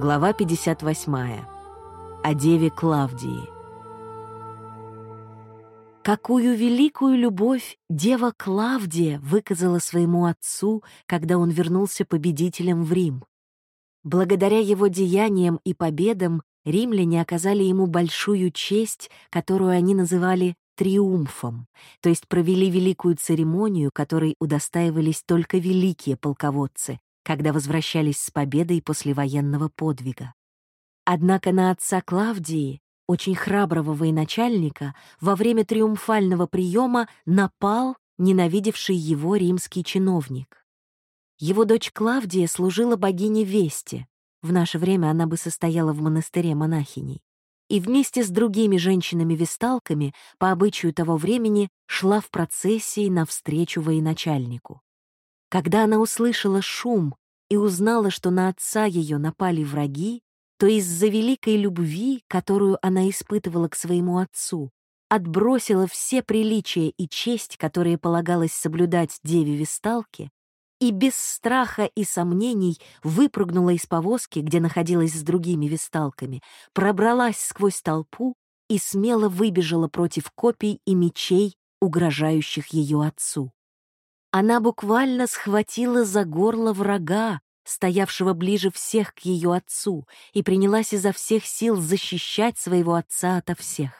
Глава 58. О деве Клавдии. Какую великую любовь дева Клавдия выказала своему отцу, когда он вернулся победителем в Рим. Благодаря его деяниям и победам римляне оказали ему большую честь, которую они называли триумфом, то есть провели великую церемонию, которой удостаивались только великие полководцы, когда возвращались с победой после военного подвига. Однако на отца Клавдии, очень храброго военачальника, во время триумфального приема напал ненавидевший его римский чиновник. Его дочь Клавдия служила богине Вести, в наше время она бы состояла в монастыре монахиней, и вместе с другими женщинами-весталками по обычаю того времени шла в процессии навстречу военачальнику. Когда она услышала шум и узнала, что на отца ее напали враги, то из-за великой любви, которую она испытывала к своему отцу, отбросила все приличия и честь, которые полагалось соблюдать деве Весталке, и без страха и сомнений выпрыгнула из повозки, где находилась с другими весталками, пробралась сквозь толпу и смело выбежала против копий и мечей, угрожающих ее отцу. Она буквально схватила за горло врага, стоявшего ближе всех к ее отцу, и принялась изо всех сил защищать своего отца ото всех.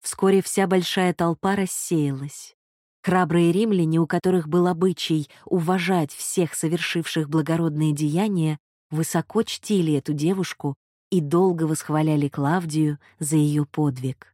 Вскоре вся большая толпа рассеялась. Храбрые римляне, у которых был обычай уважать всех совершивших благородные деяния, высоко чтили эту девушку и долго восхваляли Клавдию за ее подвиг.